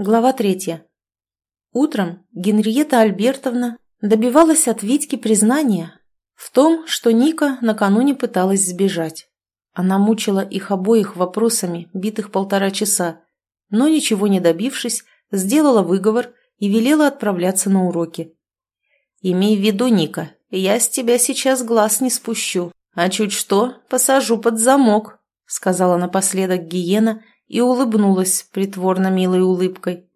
Глава третья. Утром Генриетта Альбертовна добивалась от Витьки признания в том, что Ника накануне пыталась сбежать. Она мучила их обоих вопросами, битых полтора часа, но, ничего не добившись, сделала выговор и велела отправляться на уроки. «Имей в виду, Ника, я с тебя сейчас глаз не спущу, а чуть что, посажу под замок», сказала напоследок Гиена и улыбнулась притворно милой улыбкой.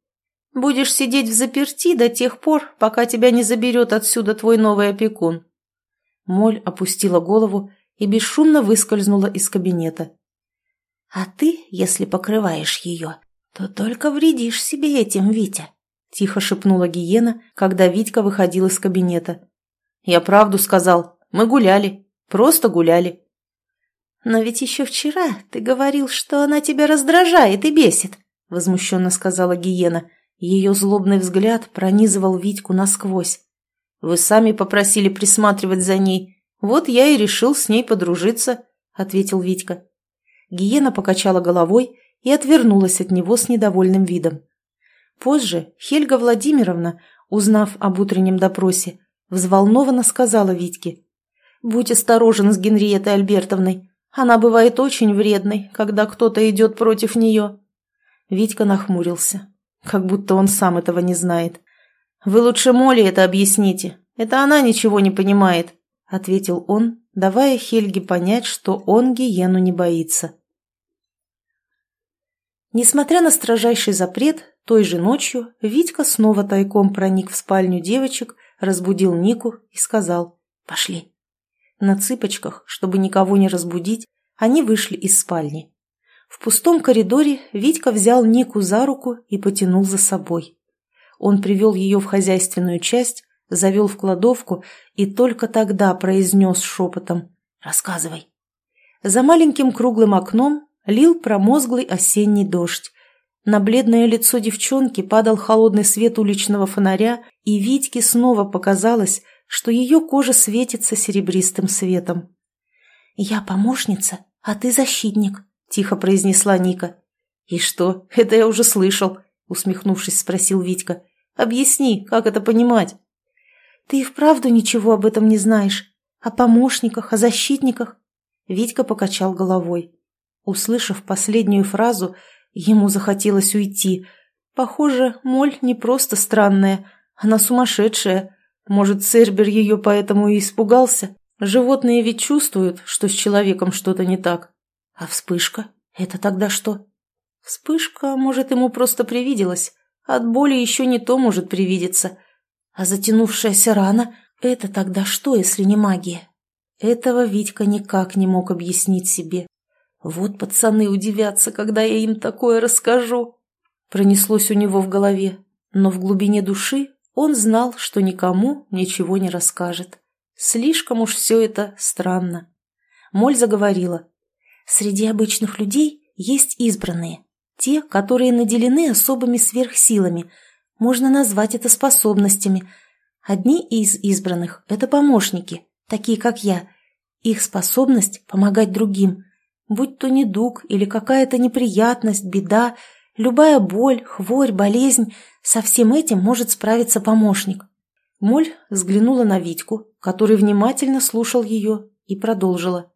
«Будешь сидеть в заперти до тех пор, пока тебя не заберет отсюда твой новый опекун». Моль опустила голову и бесшумно выскользнула из кабинета. «А ты, если покрываешь ее, то только вредишь себе этим, Витя», — тихо шепнула Гиена, когда Витька выходил из кабинета. «Я правду сказал. Мы гуляли. Просто гуляли. «Но ведь еще вчера ты говорил, что она тебя раздражает и бесит», — возмущенно сказала Гиена. Ее злобный взгляд пронизывал Витьку насквозь. «Вы сами попросили присматривать за ней. Вот я и решил с ней подружиться», — ответил Витька. Гиена покачала головой и отвернулась от него с недовольным видом. Позже Хельга Владимировна, узнав об утреннем допросе, взволнованно сказала Витьке. «Будь осторожен с Генриетой Альбертовной. Она бывает очень вредной, когда кто-то идет против нее». Витька нахмурился, как будто он сам этого не знает. «Вы лучше Моле это объясните. Это она ничего не понимает», — ответил он, давая Хельге понять, что он гиену не боится. Несмотря на строжайший запрет, той же ночью Витька снова тайком проник в спальню девочек, разбудил Нику и сказал «Пошли». На цыпочках, чтобы никого не разбудить, они вышли из спальни. В пустом коридоре Витька взял Нику за руку и потянул за собой. Он привел ее в хозяйственную часть, завел в кладовку и только тогда произнес шепотом «Рассказывай». За маленьким круглым окном лил промозглый осенний дождь. На бледное лицо девчонки падал холодный свет уличного фонаря, и Витьке снова показалось, что ее кожа светится серебристым светом. «Я помощница, а ты защитник», — тихо произнесла Ника. «И что? Это я уже слышал», — усмехнувшись, спросил Витька. «Объясни, как это понимать?» «Ты и вправду ничего об этом не знаешь? О помощниках, о защитниках?» Витька покачал головой. Услышав последнюю фразу, ему захотелось уйти. Похоже, Моль не просто странная, она сумасшедшая, может, Цербер ее поэтому и испугался? Животные ведь чувствуют, что с человеком что-то не так. А вспышка? Это тогда что? Вспышка, может, ему просто привиделась. От боли еще не то может привидеться. А затянувшаяся рана — это тогда что, если не магия? Этого Витька никак не мог объяснить себе. Вот пацаны удивятся, когда я им такое расскажу. Пронеслось у него в голове, но в глубине души он знал, что никому ничего не расскажет. Слишком уж все это странно. Моль заговорила. «Среди обычных людей есть избранные. Те, которые наделены особыми сверхсилами. Можно назвать это способностями. Одни из избранных – это помощники, такие как я. Их способность – помогать другим. Будь то недуг или какая-то неприятность, беда – Любая боль, хворь, болезнь – со всем этим может справиться помощник. Моль взглянула на Витьку, который внимательно слушал ее, и продолжила.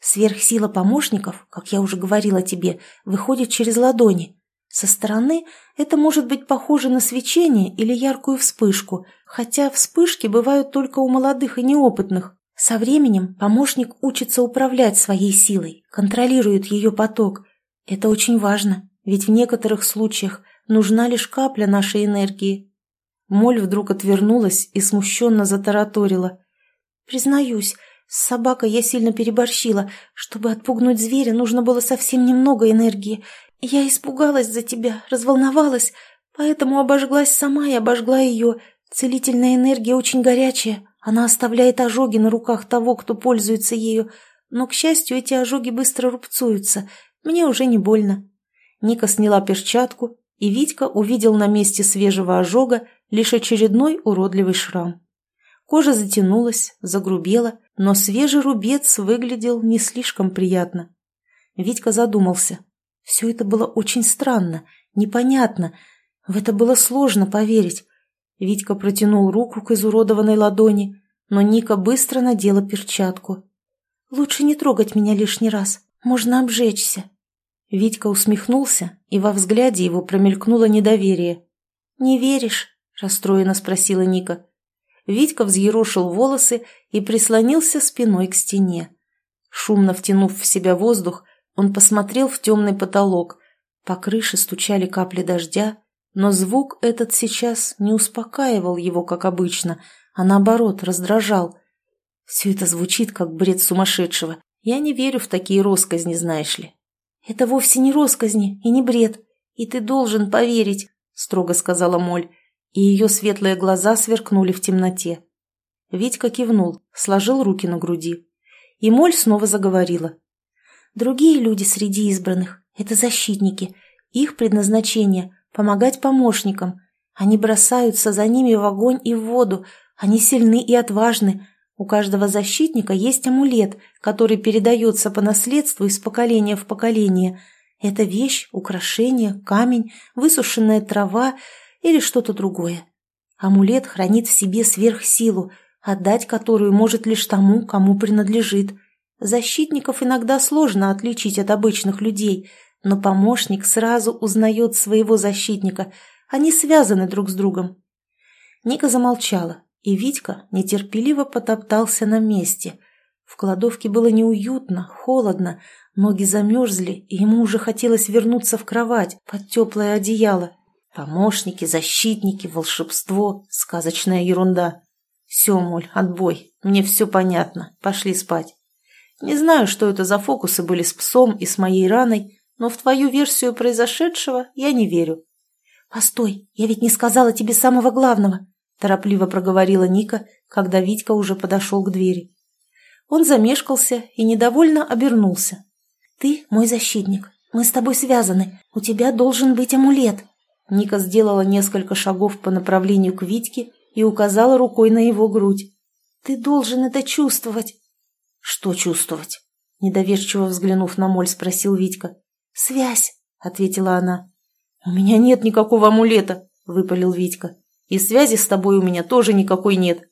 Сверхсила помощников, как я уже говорила тебе, выходит через ладони. Со стороны это может быть похоже на свечение или яркую вспышку, хотя вспышки бывают только у молодых и неопытных. Со временем помощник учится управлять своей силой, контролирует ее поток. Это очень важно ведь в некоторых случаях нужна лишь капля нашей энергии. Моль вдруг отвернулась и смущенно затараторила. «Признаюсь, с собакой я сильно переборщила. Чтобы отпугнуть зверя, нужно было совсем немного энергии. Я испугалась за тебя, разволновалась, поэтому обожглась сама и обожгла ее. Целительная энергия очень горячая, она оставляет ожоги на руках того, кто пользуется ею. Но, к счастью, эти ожоги быстро рубцуются. Мне уже не больно. Ника сняла перчатку, и Витька увидел на месте свежего ожога лишь очередной уродливый шрам. Кожа затянулась, загрубела, но свежий рубец выглядел не слишком приятно. Витька задумался. Все это было очень странно, непонятно. В это было сложно поверить. Витька протянул руку к изуродованной ладони, но Ника быстро надела перчатку. «Лучше не трогать меня лишний раз. Можно обжечься». Витька усмехнулся, и во взгляде его промелькнуло недоверие. «Не веришь?» – расстроенно спросила Ника. Витька взъерошил волосы и прислонился спиной к стене. Шумно втянув в себя воздух, он посмотрел в темный потолок. По крыше стучали капли дождя, но звук этот сейчас не успокаивал его, как обычно, а наоборот раздражал. Все это звучит, как бред сумасшедшего. Я не верю в такие росказни, знаешь ли. «Это вовсе не росказни и не бред, и ты должен поверить», — строго сказала Моль, и ее светлые глаза сверкнули в темноте. Витька кивнул, сложил руки на груди. И Моль снова заговорила. «Другие люди среди избранных — это защитники. Их предназначение — помогать помощникам. Они бросаются за ними в огонь и в воду. Они сильны и отважны. У каждого защитника есть амулет, который передается по наследству из поколения в поколение. Это вещь, украшение, камень, высушенная трава или что-то другое. Амулет хранит в себе сверхсилу, отдать которую может лишь тому, кому принадлежит. Защитников иногда сложно отличить от обычных людей, но помощник сразу узнает своего защитника. Они связаны друг с другом. Ника замолчала, и Витька нетерпеливо потоптался на месте. В кладовке было неуютно, холодно, ноги замерзли, и ему уже хотелось вернуться в кровать под теплое одеяло. Помощники, защитники, волшебство, сказочная ерунда. Все, Моль, отбой. Мне все понятно. Пошли спать. Не знаю, что это за фокусы были с псом и с моей раной, но в твою версию произошедшего я не верю. «Постой, я ведь не сказала тебе самого главного», – торопливо проговорила Ника, когда Витька уже подошел к двери. Он замешкался и недовольно обернулся. «Ты мой защитник. Мы с тобой связаны. У тебя должен быть амулет». Ника сделала несколько шагов по направлению к Витьке и указала рукой на его грудь. «Ты должен это чувствовать». «Что чувствовать?» Недоверчиво взглянув на Моль, спросил Витька. «Связь», — ответила она. «У меня нет никакого амулета», — выпалил Витька. «И связи с тобой у меня тоже никакой нет».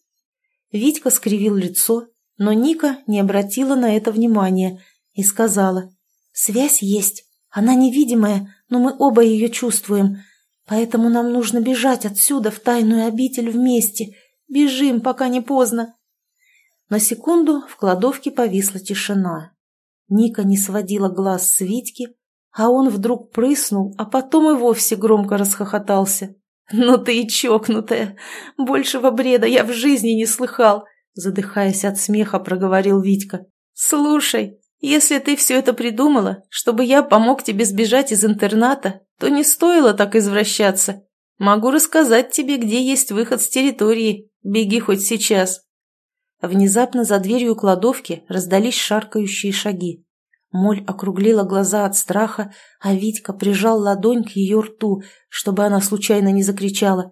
Витька скривил лицо, но Ника не обратила на это внимания и сказала. «Связь есть. Она невидимая, но мы оба ее чувствуем. Поэтому нам нужно бежать отсюда в тайную обитель вместе. Бежим, пока не поздно. На секунду в кладовке повисла тишина. Ника не сводила глаз с Витьки, а он вдруг прыснул, а потом и вовсе громко расхохотался. «Ну ты и чокнутая! Большего бреда я в жизни не слыхал!» Задыхаясь от смеха, проговорил Витька. «Слушай, если ты все это придумала, чтобы я помог тебе сбежать из интерната, то не стоило так извращаться. Могу рассказать тебе, где есть выход с территории. Беги хоть сейчас». Внезапно за дверью кладовки раздались шаркающие шаги. Моль округлила глаза от страха, а Витька прижал ладонь к ее рту, чтобы она случайно не закричала.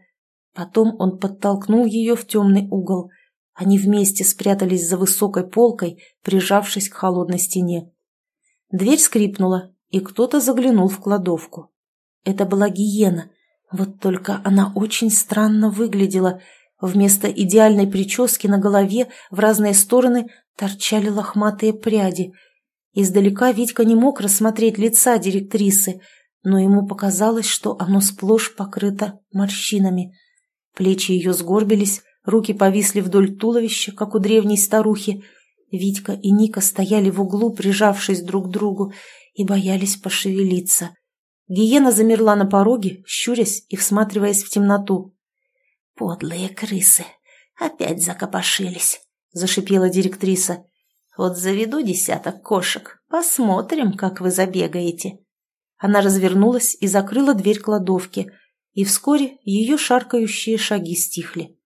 Потом он подтолкнул ее в темный угол. Они вместе спрятались за высокой полкой, прижавшись к холодной стене. Дверь скрипнула, и кто-то заглянул в кладовку. Это была гиена. Вот только она очень странно выглядела. Вместо идеальной прически на голове в разные стороны торчали лохматые пряди. Издалека Витька не мог рассмотреть лица директрисы, но ему показалось, что оно сплошь покрыто морщинами. Плечи ее сгорбились, руки повисли вдоль туловища, как у древней старухи. Витька и Ника стояли в углу, прижавшись друг к другу, и боялись пошевелиться. Гиена замерла на пороге, щурясь и всматриваясь в темноту. «Подлые крысы! Опять закопошились!» — зашипела директриса. «Вот заведу десяток кошек, посмотрим, как вы забегаете». Она развернулась и закрыла дверь кладовки, и вскоре ее шаркающие шаги стихли.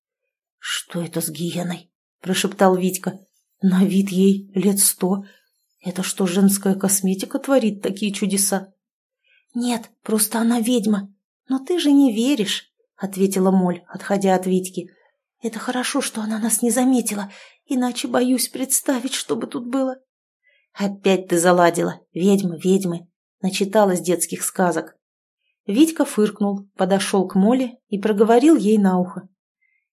«Что это с гиеной?» — прошептал Витька. «На вид ей лет сто. Это что, женская косметика творит такие чудеса?» «Нет, просто она ведьма. Но ты же не веришь», — ответила Моль, отходя от Витьки. «Это хорошо, что она нас не заметила, иначе боюсь представить, что бы тут было». «Опять ты заладила. Ведьмы, ведьмы», — начиталась детских сказок. Витька фыркнул, подошел к Моле и проговорил ей на ухо.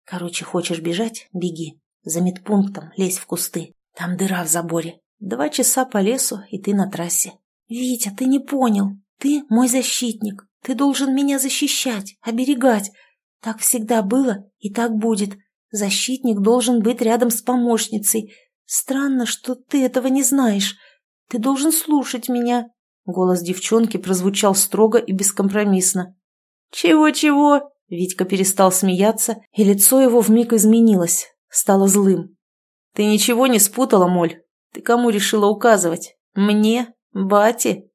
«Короче, хочешь бежать — беги. За медпунктом лезь в кусты. Там дыра в заборе. Два часа по лесу, и ты на трассе. Витя, ты не понял. Ты мой защитник. Ты должен меня защищать, оберегать. Так всегда было и так будет. Защитник должен быть рядом с помощницей. Странно, что ты этого не знаешь. Ты должен слушать меня. Голос девчонки прозвучал строго и бескомпромиссно. «Чего-чего?» Витька перестал смеяться, и лицо его вмиг изменилось, стало злым. «Ты ничего не спутала, Моль? Ты кому решила указывать? Мне? Бате?»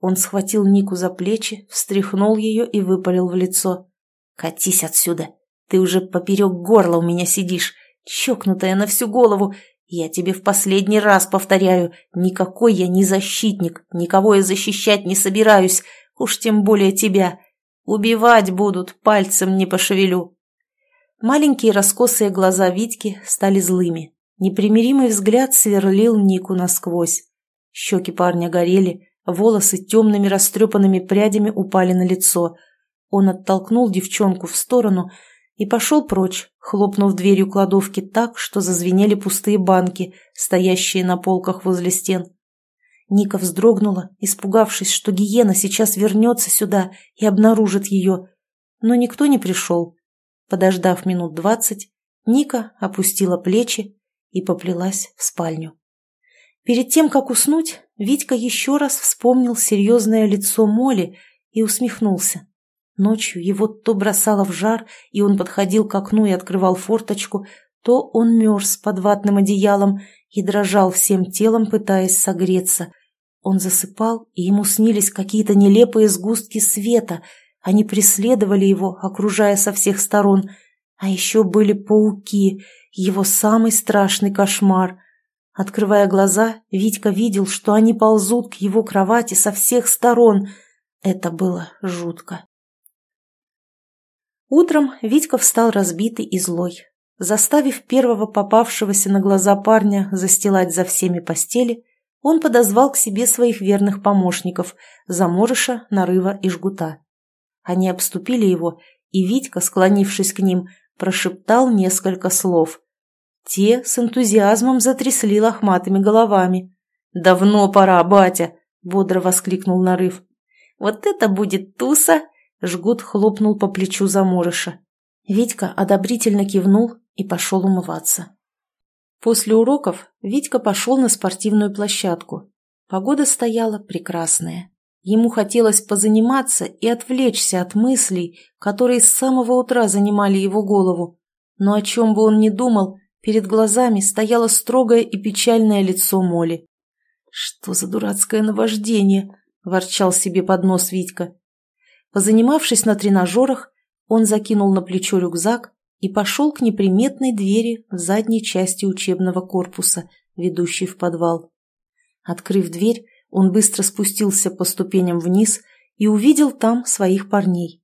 Он схватил Нику за плечи, встряхнул ее и выпалил в лицо. «Катись отсюда! Ты уже поперек горла у меня сидишь, чокнутая на всю голову. Я тебе в последний раз повторяю, никакой я не защитник, никого я защищать не собираюсь, уж тем более тебя. Убивать будут, пальцем не пошевелю». Маленькие раскосые глаза Витьки стали злыми. Непримиримый взгляд сверлил Нику насквозь. Щеки парня горели, Волосы темными растрепанными прядями упали на лицо. Он оттолкнул девчонку в сторону и пошел прочь, хлопнув дверью кладовки так, что зазвенели пустые банки, стоящие на полках возле стен. Ника вздрогнула, испугавшись, что гиена сейчас вернется сюда и обнаружит ее. Но никто не пришел. Подождав минут двадцать, Ника опустила плечи и поплелась в спальню. Перед тем, как уснуть, Витька еще раз вспомнил серьезное лицо Моли и усмехнулся. Ночью его то бросало в жар, и он подходил к окну и открывал форточку, то он мерз под ватным одеялом и дрожал всем телом, пытаясь согреться. Он засыпал, и ему снились какие-то нелепые сгустки света. Они преследовали его, окружая со всех сторон. А еще были пауки, его самый страшный кошмар. Открывая глаза, Витька видел, что они ползут к его кровати со всех сторон. Это было жутко. Утром Витька встал разбитый и злой. Заставив первого попавшегося на глаза парня застилать за всеми постели, он подозвал к себе своих верных помощников – Заморыша, Нарыва и Жгута. Они обступили его, и Витька, склонившись к ним, прошептал несколько слов – те с энтузиазмом затрясли лохматыми головами. «Давно пора, батя!» — бодро воскликнул Нарыв. «Вот это будет туса!» — жгут хлопнул по плечу заморыша. Витька одобрительно кивнул и пошел умываться. После уроков Витька пошел на спортивную площадку. Погода стояла прекрасная. Ему хотелось позаниматься и отвлечься от мыслей, которые с самого утра занимали его голову. Но о чем бы он ни думал, Перед глазами стояло строгое и печальное лицо Моли. «Что за дурацкое наваждение?» – ворчал себе под нос Витька. Позанимавшись на тренажерах, он закинул на плечо рюкзак и пошел к неприметной двери в задней части учебного корпуса, ведущей в подвал. Открыв дверь, он быстро спустился по ступеням вниз и увидел там своих парней.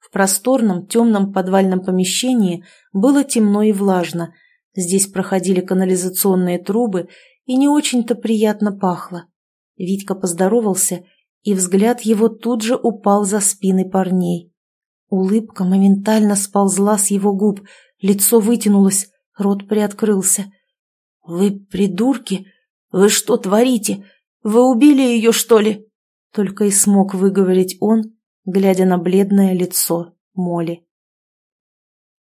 В просторном темном подвальном помещении было темно и влажно, Здесь проходили канализационные трубы, и не очень-то приятно пахло. Витька поздоровался, и взгляд его тут же упал за спины парней. Улыбка моментально сползла с его губ, лицо вытянулось, рот приоткрылся. «Вы придурки? Вы что творите? Вы убили ее, что ли?» Только и смог выговорить он, глядя на бледное лицо Моли.